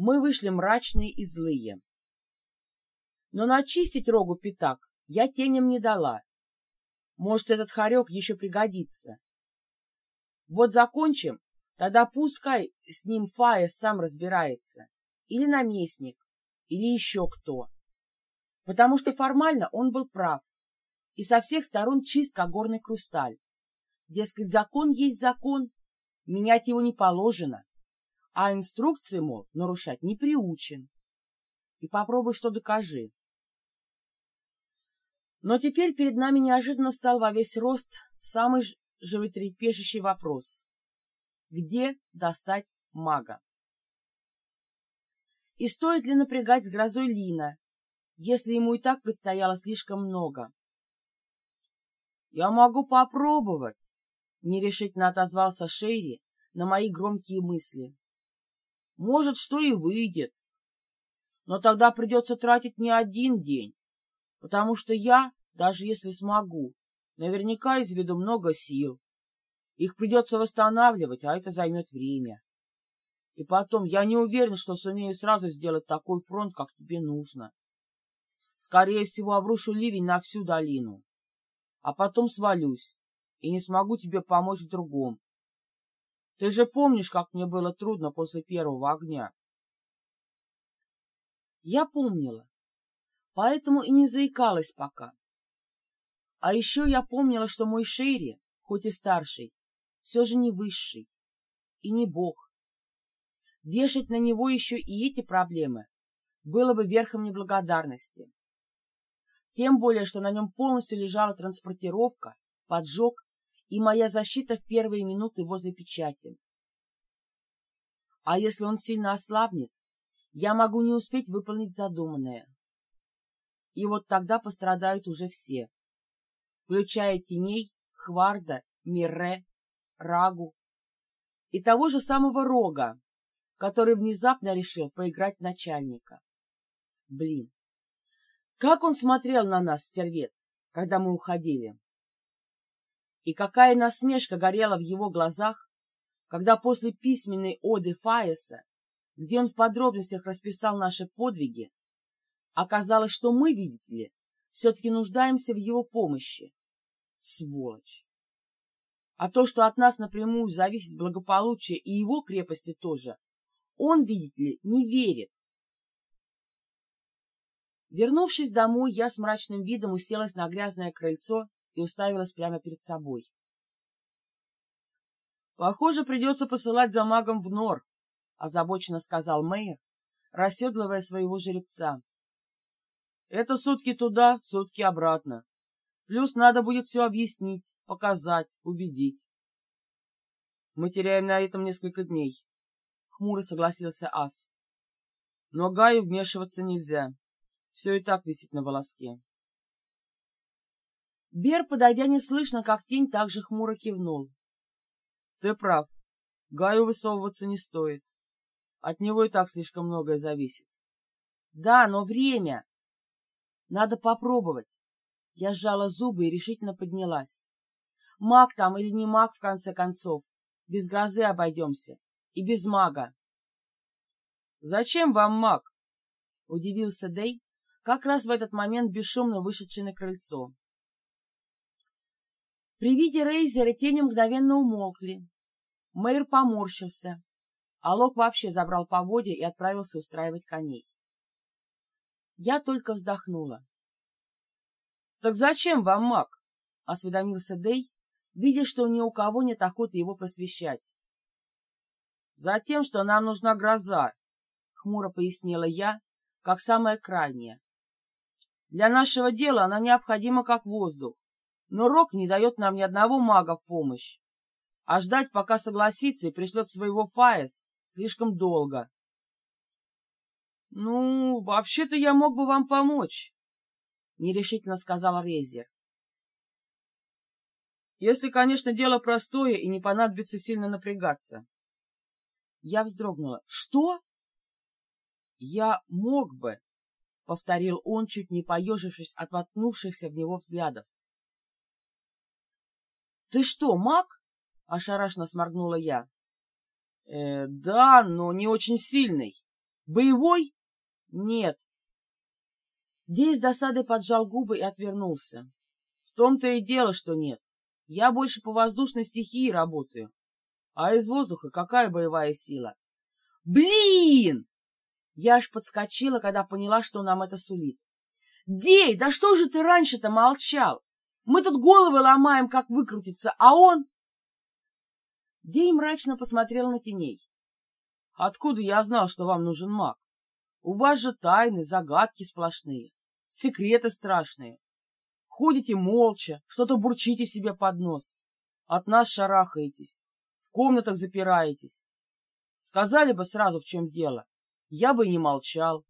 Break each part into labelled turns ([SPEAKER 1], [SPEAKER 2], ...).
[SPEAKER 1] Мы вышли мрачные и злые. Но начистить рогу пятак я теням не дала. Может, этот хорек еще пригодится. Вот закончим, тогда пускай с ним Фая сам разбирается. Или наместник, или еще кто. Потому что формально он был прав. И со всех сторон чист, как горный хрусталь. Дескать, закон есть закон, менять его не положено, а инструкции, мол, нарушать не приучен. И попробуй что докажи. Но теперь перед нами неожиданно стал во весь рост самый животрепещущий вопрос. Где достать мага? И стоит ли напрягать с грозой Лина, если ему и так предстояло слишком много? «Я могу попробовать», — нерешительно отозвался Шейри на мои громкие мысли. «Может, что и выйдет. Но тогда придется тратить не один день, потому что я, даже если смогу, наверняка изведу много сил. Их придется восстанавливать, а это займет время. И потом, я не уверен, что сумею сразу сделать такой фронт, как тебе нужно. Скорее всего, обрушу ливень на всю долину, а потом свалюсь и не смогу тебе помочь в другом. Ты же помнишь, как мне было трудно после первого огня? Я помнила, поэтому и не заикалась пока. А еще я помнила, что мой Шейри, хоть и старший, все же не высший и не бог. Вешать на него еще и эти проблемы было бы верхом неблагодарности. Тем более, что на нем полностью лежала транспортировка, поджог и моя защита в первые минуты возле печати. А если он сильно ослабнет, я могу не успеть выполнить задуманное. И вот тогда пострадают уже все, включая теней, Хварда, Мирре, Рагу и того же самого Рога, который внезапно решил поиграть начальника. Блин, как он смотрел на нас, стервец, когда мы уходили. И какая насмешка горела в его глазах, когда после письменной оды Фаеса, где он в подробностях расписал наши подвиги, Оказалось, что мы, видите ли, все-таки нуждаемся в его помощи. Сволочь! А то, что от нас напрямую зависит благополучие и его крепости тоже, он, видите ли, не верит. Вернувшись домой, я с мрачным видом уселась на грязное крыльцо и уставилась прямо перед собой. «Похоже, придется посылать за магом в нор», — озабоченно сказал мэр, расседлывая своего жеребца. Это сутки туда, сутки обратно. Плюс надо будет все объяснить, показать, убедить. Мы теряем на этом несколько дней. Хмуро согласился Ас. Но Гаю вмешиваться нельзя. Все и так висит на волоске. Бер, подойдя неслышно, как тень, также хмуро кивнул. Ты прав. Гаю высовываться не стоит. От него и так слишком многое зависит. Да, но время. Надо попробовать. Я сжала зубы и решительно поднялась. Маг там или не маг, в конце концов. Без грозы обойдемся. И без мага. «Зачем вам маг?» — удивился Дэй, как раз в этот момент бесшумно вышедший на крыльцо. При виде Рейзера тени мгновенно умолкли. Мэйр поморщился, а Лок вообще забрал поводья и отправился устраивать коней. Я только вздохнула. — Так зачем вам маг? — осведомился Дей, видя, что ни у кого нет охоты его просвещать. — Затем, что нам нужна гроза, — хмуро пояснила я, как самое крайнее. Для нашего дела она необходима как воздух, но Рок не дает нам ни одного мага в помощь. А ждать, пока согласится и пришлет своего Фаес, слишком долго. — Ну, вообще-то я мог бы вам помочь, — нерешительно сказал Резер. — Если, конечно, дело простое и не понадобится сильно напрягаться. Я вздрогнула. — Что? — Я мог бы, — повторил он, чуть не поежившись от воткнувшихся в него взглядов. — Ты что, маг? — ошарашенно сморгнула я. — Э, да, но не очень сильный. Боевой? Нет. Дей с досадой поджал губы и отвернулся. В том-то и дело, что нет. Я больше по воздушной стихии работаю. А из воздуха какая боевая сила? Блин! Я аж подскочила, когда поняла, что нам это сулит. Дей, да что же ты раньше-то молчал? Мы тут головы ломаем, как выкрутиться, а он... Дей мрачно посмотрел на теней. Откуда я знал, что вам нужен маг? У вас же тайны, загадки сплошные, секреты страшные. Ходите молча, что-то бурчите себе под нос. От нас шарахаетесь, в комнатах запираетесь. Сказали бы сразу, в чем дело. Я бы и не молчал.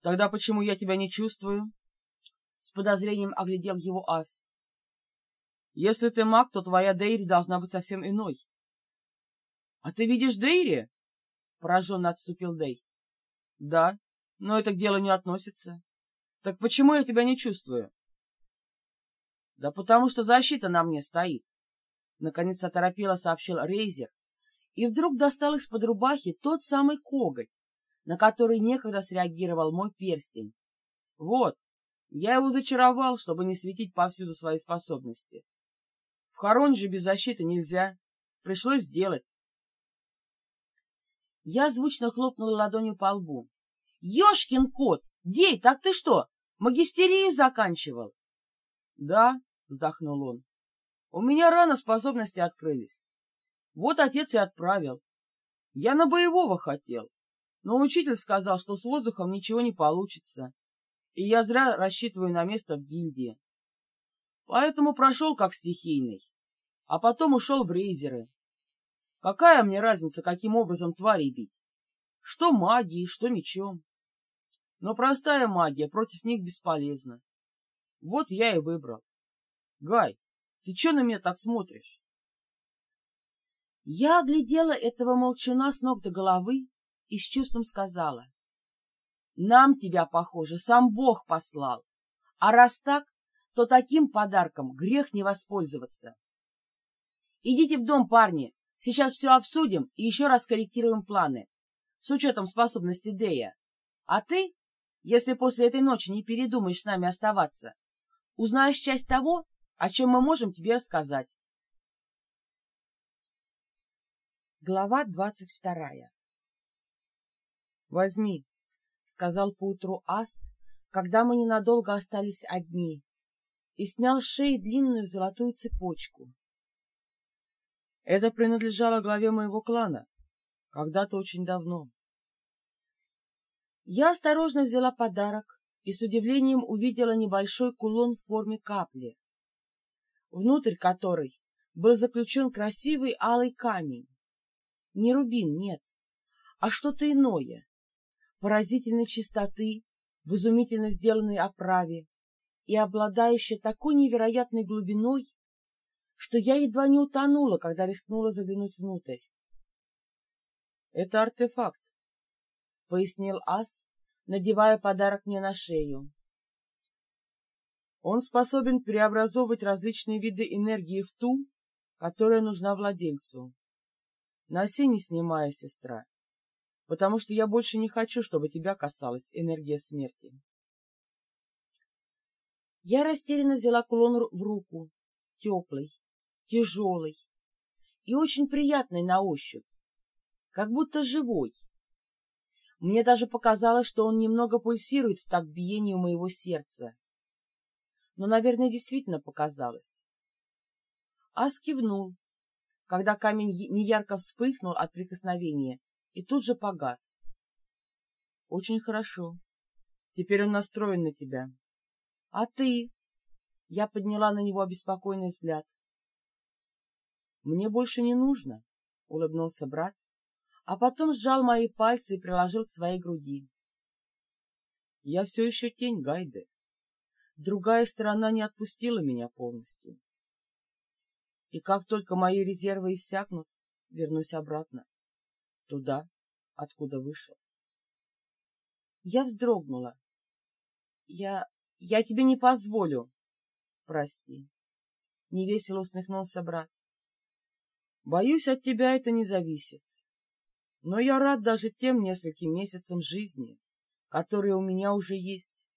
[SPEAKER 1] Тогда почему я тебя не чувствую? С подозрением оглядел его ас. Если ты маг, то твоя Дейри должна быть совсем иной. — А ты видишь Дейри? — пораженно отступил Дей. — Да, но это к делу не относится. Так почему я тебя не чувствую? — Да потому что защита на мне стоит. Наконец оторопело сообщил Рейзер, и вдруг достал из-под рубахи тот самый коготь, на который некогда среагировал мой перстень. Вот, я его зачаровал, чтобы не светить повсюду свои способности. В хоронь же без защиты нельзя. Пришлось сделать. Я звучно хлопнула ладонью по лбу. «Ешкин кот! Дей, так ты что, магистерию заканчивал?» «Да», — вздохнул он. «У меня рано способности открылись. Вот отец и отправил. Я на боевого хотел, но учитель сказал, что с воздухом ничего не получится, и я зря рассчитываю на место в гильдии. Поэтому прошел как стихийный, а потом ушел в рейзеры. Какая мне разница, каким образом твари бить? Что магией, что мечом. Но простая магия против них бесполезна. Вот я и выбрал. Гай, ты че на меня так смотришь? Я оглядела этого молчуна с ног до головы и с чувством сказала. Нам тебя, похоже, сам Бог послал. А раз так, то таким подарком грех не воспользоваться. Идите в дом, парни, сейчас все обсудим и еще раз корректируем планы, с учетом способности Дея. А ты, если после этой ночи не передумаешь с нами оставаться, узнаешь часть того, о чем мы можем тебе рассказать. Глава двадцать вторая «Возьми», — сказал поутру ас, когда мы ненадолго остались одни, и снял с шеи длинную золотую цепочку. Это принадлежало главе моего клана, когда-то очень давно. Я осторожно взяла подарок и с удивлением увидела небольшой кулон в форме капли, внутрь которой был заключен красивый алый камень. Не рубин, нет, а что-то иное, поразительной чистоты, в изумительно сделанной оправе и обладающее такой невероятной глубиной, что я едва не утонула, когда рискнула заглянуть внутрь. — Это артефакт, — пояснил Ас, надевая подарок мне на шею. Он способен преобразовывать различные виды энергии в ту, которая нужна владельцу. Носи, не снимая, сестра, потому что я больше не хочу, чтобы тебя касалась энергия смерти. Я растерянно взяла кулон в руку, теплый, тяжелый и очень приятный на ощупь, как будто живой. Мне даже показалось, что он немного пульсирует в такт биению моего сердца. Но, наверное, действительно показалось. Ас кивнул, когда камень неярко вспыхнул от прикосновения и тут же погас. Очень хорошо. Теперь он настроен на тебя. А ты? Я подняла на него обеспокоенный взгляд. Мне больше не нужно, улыбнулся брат, а потом сжал мои пальцы и приложил к своей груди. Я все еще тень Гайды. Другая сторона не отпустила меня полностью и как только мои резервы иссякнут, вернусь обратно, туда, откуда вышел. Я вздрогнула. Я... я тебе не позволю. Прости. Невесело усмехнулся брат. Боюсь, от тебя это не зависит. но я рад даже тем нескольким месяцам жизни, которые у меня уже есть.